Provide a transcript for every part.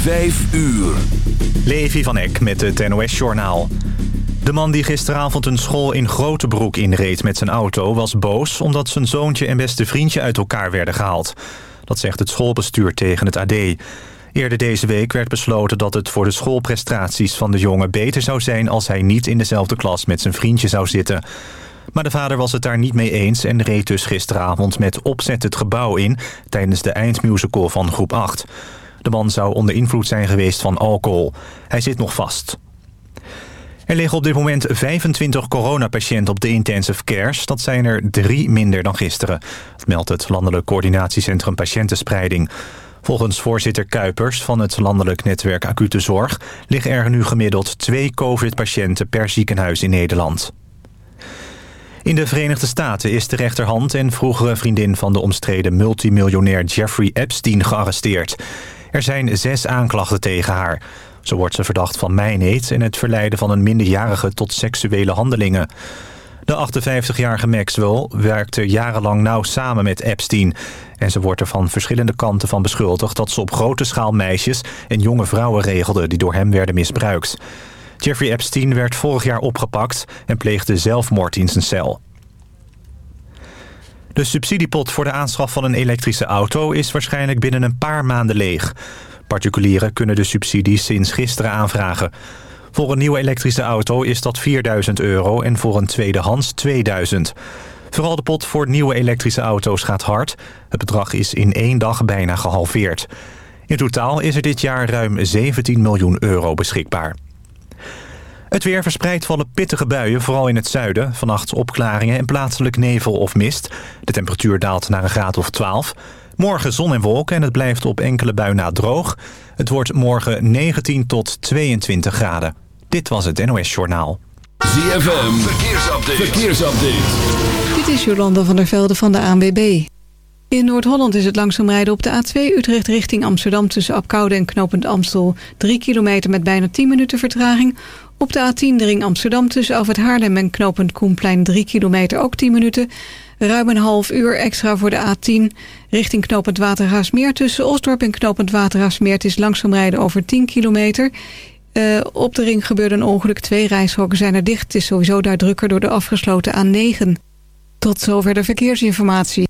Vijf uur. Levi van Eck met het NOS-journaal. De man die gisteravond een school in Grotebroek inreed met zijn auto... was boos omdat zijn zoontje en beste vriendje uit elkaar werden gehaald. Dat zegt het schoolbestuur tegen het AD. Eerder deze week werd besloten dat het voor de schoolprestaties van de jongen... beter zou zijn als hij niet in dezelfde klas met zijn vriendje zou zitten... Maar de vader was het daar niet mee eens en reed dus gisteravond met opzet het gebouw in... tijdens de eindmusical van groep 8. De man zou onder invloed zijn geweest van alcohol. Hij zit nog vast. Er liggen op dit moment 25 coronapatiënten op de intensive cares. Dat zijn er drie minder dan gisteren. Dat meldt het Landelijk Coördinatiecentrum Patiëntenspreiding. Volgens voorzitter Kuipers van het Landelijk Netwerk Acute Zorg... liggen er nu gemiddeld twee covid-patiënten per ziekenhuis in Nederland. In de Verenigde Staten is de rechterhand en vroegere vriendin van de omstreden multimiljonair Jeffrey Epstein gearresteerd. Er zijn zes aanklachten tegen haar. Zo wordt ze verdacht van mijnheid en het verleiden van een minderjarige tot seksuele handelingen. De 58-jarige Maxwell werkte jarenlang nauw samen met Epstein. En ze wordt er van verschillende kanten van beschuldigd... dat ze op grote schaal meisjes en jonge vrouwen regelde... die door hem werden misbruikt. Jeffrey Epstein werd vorig jaar opgepakt en pleegde zelfmoord in zijn cel. De subsidiepot voor de aanschaf van een elektrische auto is waarschijnlijk binnen een paar maanden leeg. Particulieren kunnen de subsidies sinds gisteren aanvragen. Voor een nieuwe elektrische auto is dat 4000 euro en voor een tweedehands 2000. Vooral de pot voor nieuwe elektrische auto's gaat hard. Het bedrag is in één dag bijna gehalveerd. In totaal is er dit jaar ruim 17 miljoen euro beschikbaar. Het weer verspreidt vallen pittige buien, vooral in het zuiden. Vannacht opklaringen en plaatselijk nevel of mist. De temperatuur daalt naar een graad of 12. Morgen zon en wolken en het blijft op enkele buien na droog. Het wordt morgen 19 tot 22 graden. Dit was het NOS Journaal. ZFM, verkeersupdate. verkeersupdate. Dit is Jolanda van der Velde van de ANWB. In Noord-Holland is het langzaam rijden op de A2 Utrecht richting Amsterdam... tussen Apkoude en Knopend Amstel. 3 kilometer met bijna 10 minuten vertraging. Op de A10 de ring Amsterdam tussen Alfred Haarlem en Knopend Koenplein 3 kilometer ook 10 minuten. Ruim een half uur extra voor de A10 richting Knopend Waterhaasmeer. Tussen Osdorp en Knopend Waterhaasmeer. Het is langzaam rijden over 10 kilometer... Uh, op de ring gebeurde een ongeluk. Twee reishokken zijn er dicht. Het is sowieso daar drukker door de afgesloten A9. Tot zover de verkeersinformatie.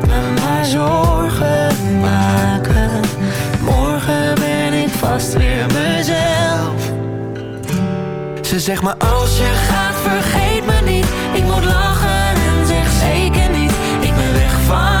maar zorgen maken. Morgen ben ik vast weer mezelf. Ze zegt maar als je gaat vergeet me niet. Ik moet lachen en zeg zeker niet. Ik ben weg van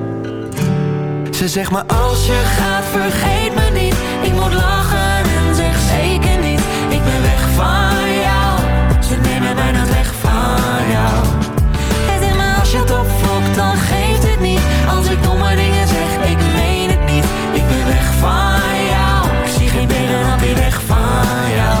Ze zegt maar als je gaat vergeet me niet. Ik moet lachen en zeg zeker niet. Ik ben weg van jou. Ze nemen mij dan weg van jou. Hij zegt maar Als je het opfokt dan geeft het niet. Als ik domme dingen zeg ik meen het niet. Ik ben weg van jou. Ik zie geen beter dan weer weg van jou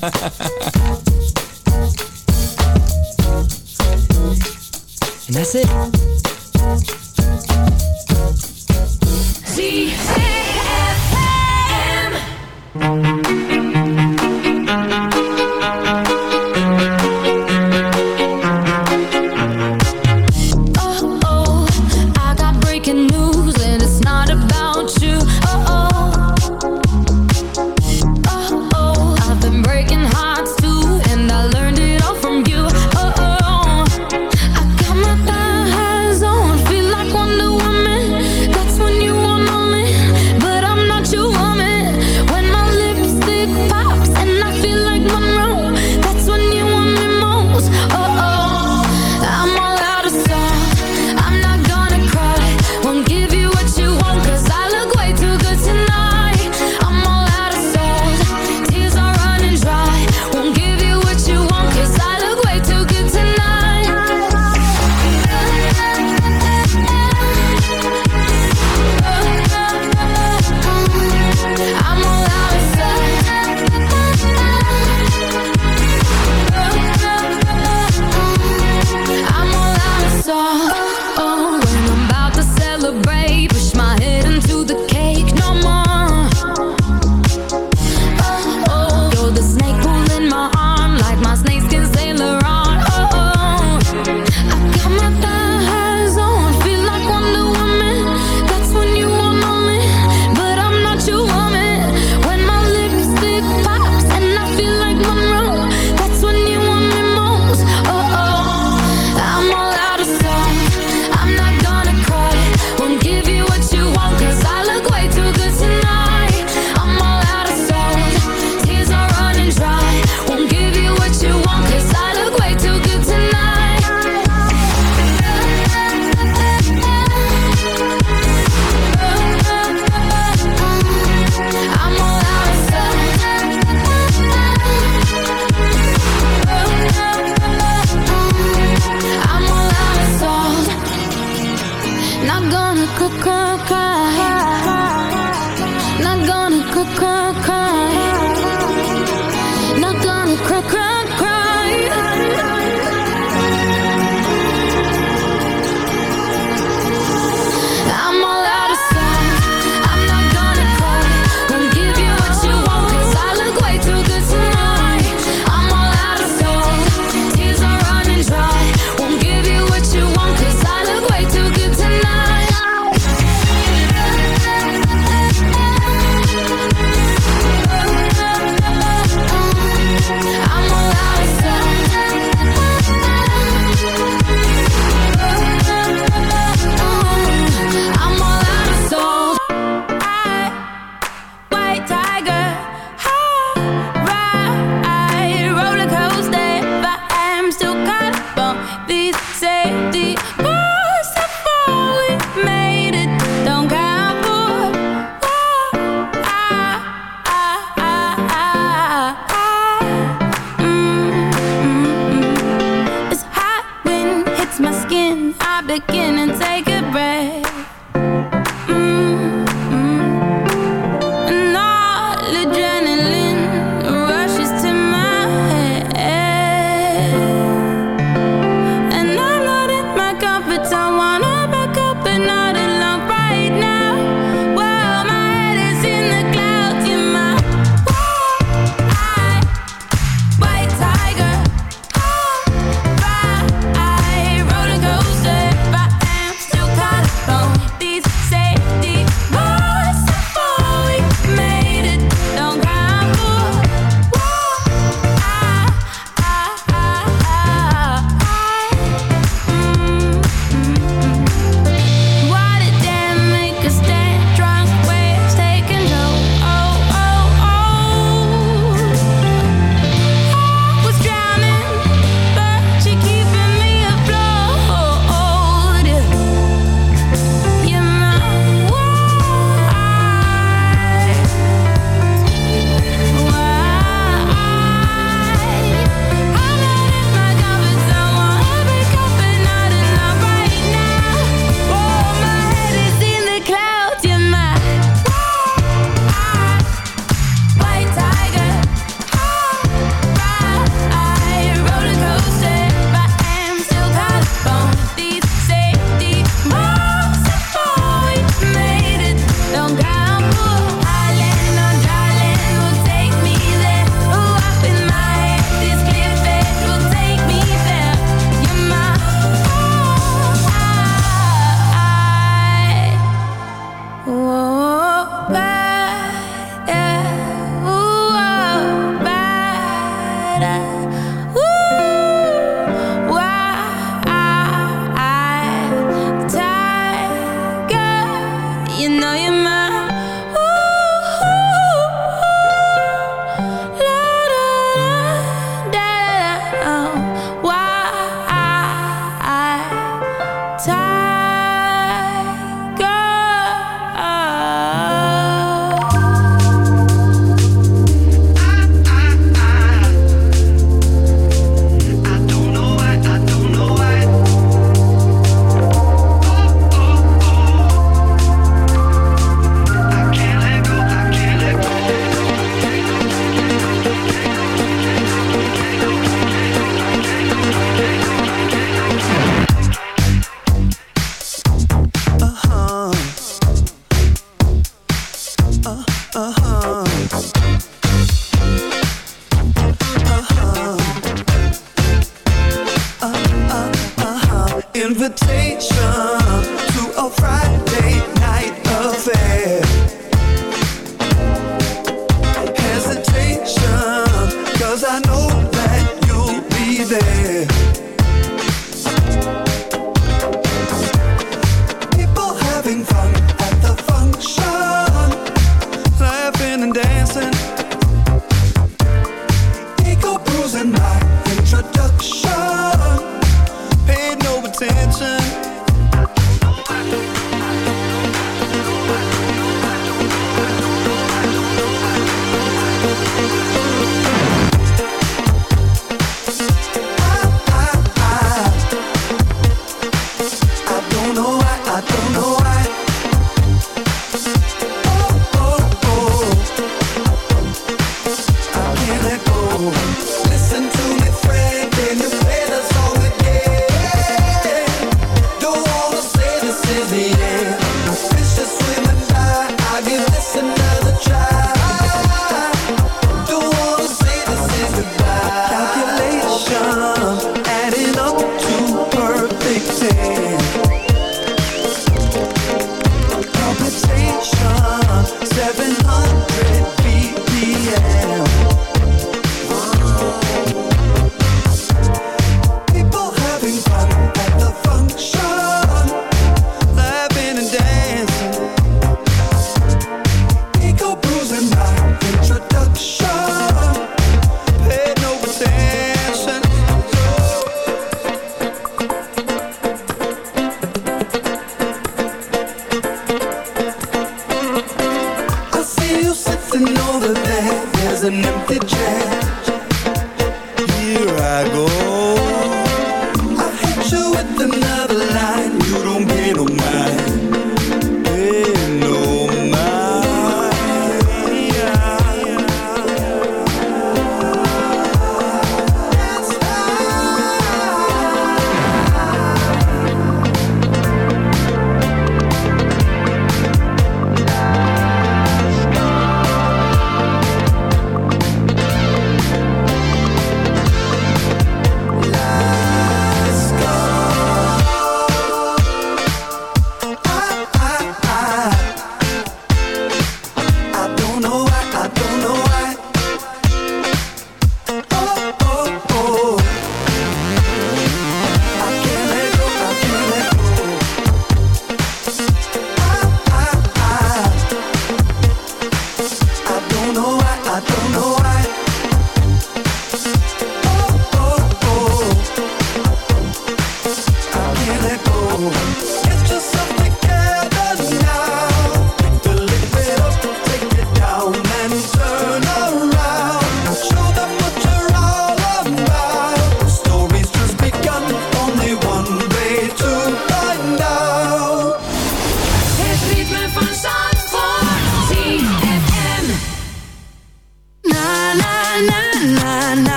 and that's it.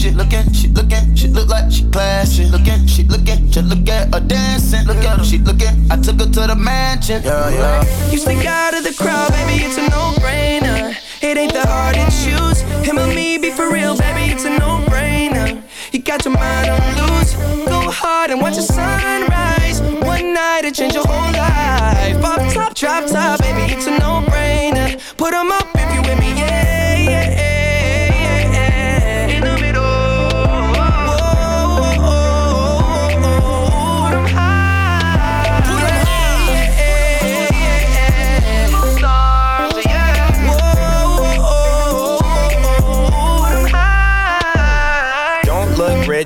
She nasty. Looking, she looking, she look like she classy. Looking, she looking, just look at her dancing. Look at her, she looking. I took her to the mansion. Yeah, yeah. You stick out of the crowd, baby, it's a no-brainer. It ain't that hard to choose. Him or me, be for real, baby, it's a no-brainer. You got your mind on loose. Go hard and watch the sunrise. One night it change your whole life. Off top, drop top, baby, it's a no-brainer. Put 'em up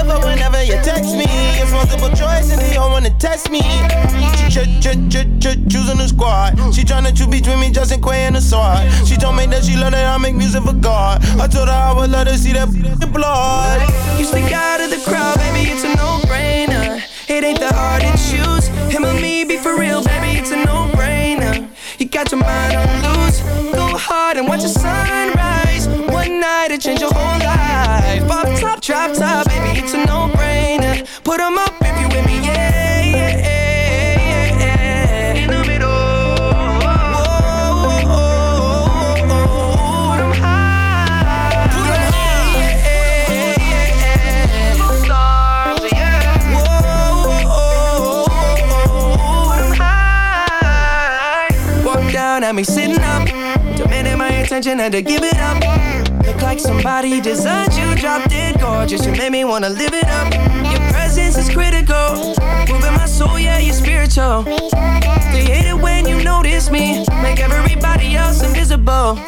for whenever you text me. It's multiple choice and they all wanna test me. Choosing the squad. She tryna choose between me, Justin Quay and the sword. She told me that she love that I make music for God. I told her I would let her see that blood. You stick out of the crowd, baby, it's a no-brainer. It ain't that hard to choose. Him or me, be for real, baby, it's a no-brainer. You got your mind on loose. Go hard and watch the sunrise. One night it change your whole life. Off top, drop top, Put 'em up if you with me, yeah, yeah, yeah, at me sitting up. Demanding my attention, had to give it up. Look like somebody designed you, dropped it gorgeous. You made me wanna live it up. Presence is critical. Moving my soul, yeah, you're spiritual. They hate it when you notice me. Make everybody else invisible.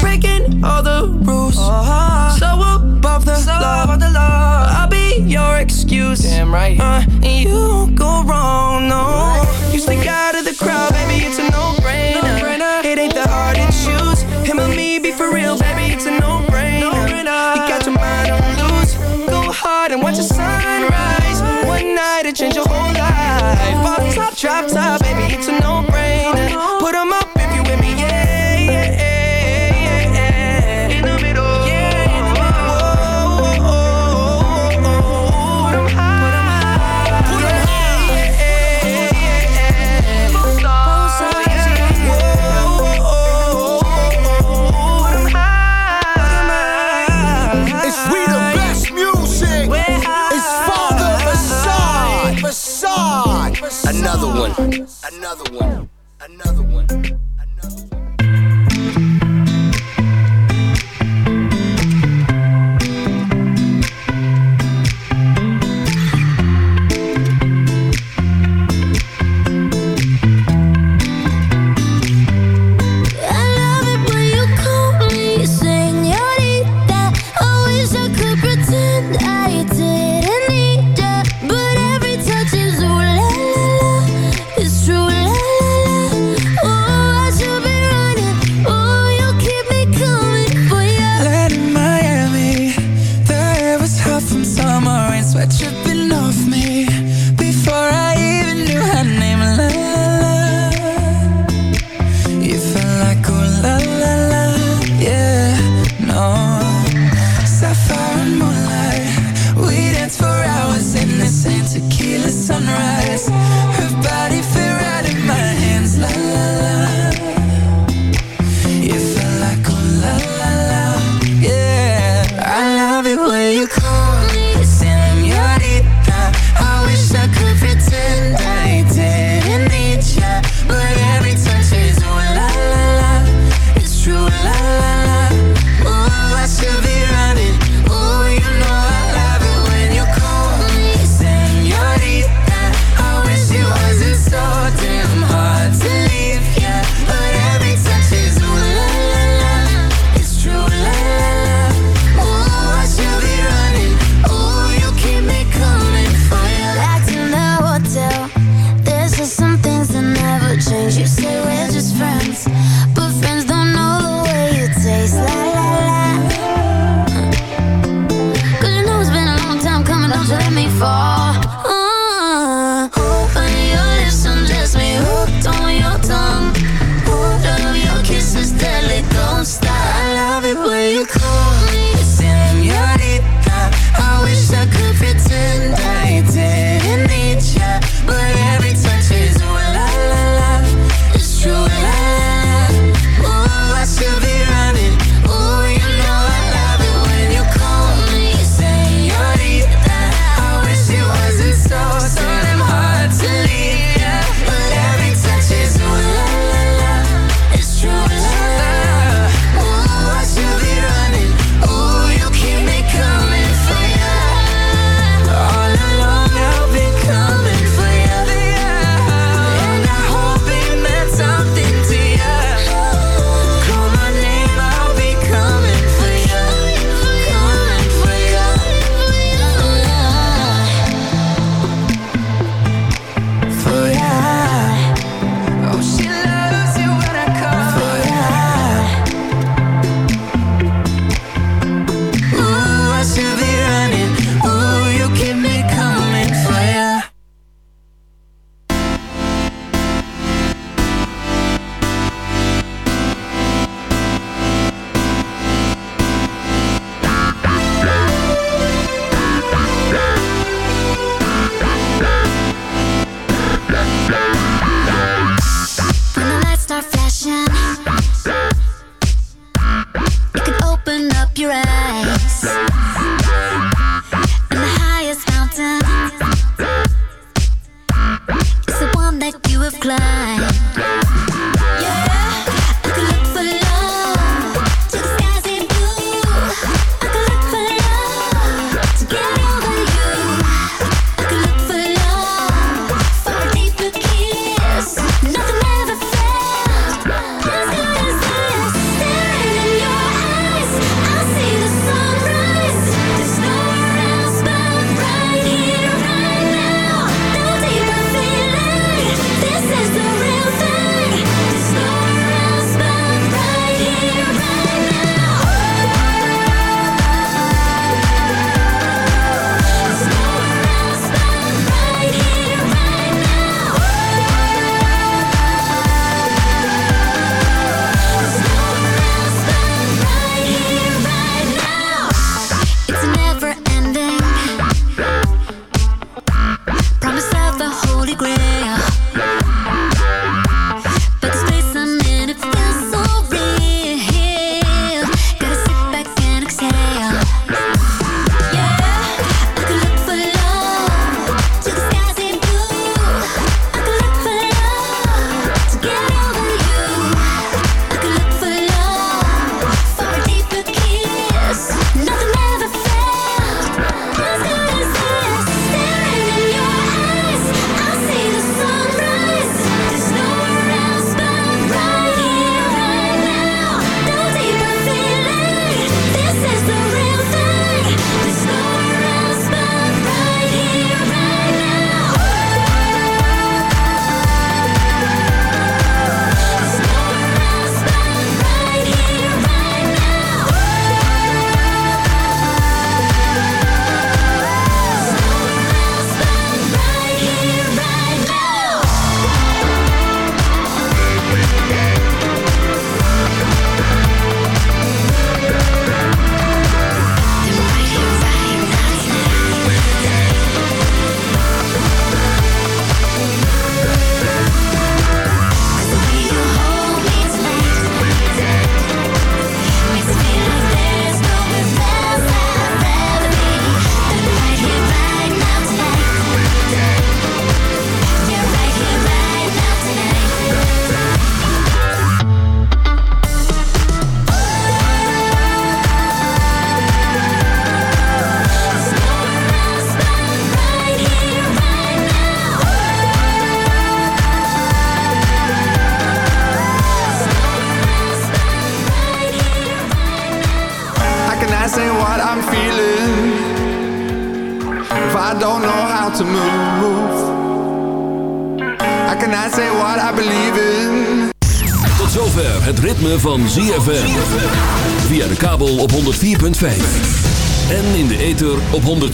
Breaking all the rules. So above the, law. I'll be your excuse. Damn right. Uh, and you won't go wrong, no. You stick out of the crowd, baby, it's a no-brainer. It ain't that hard drop top, baby, it's a no-brainer.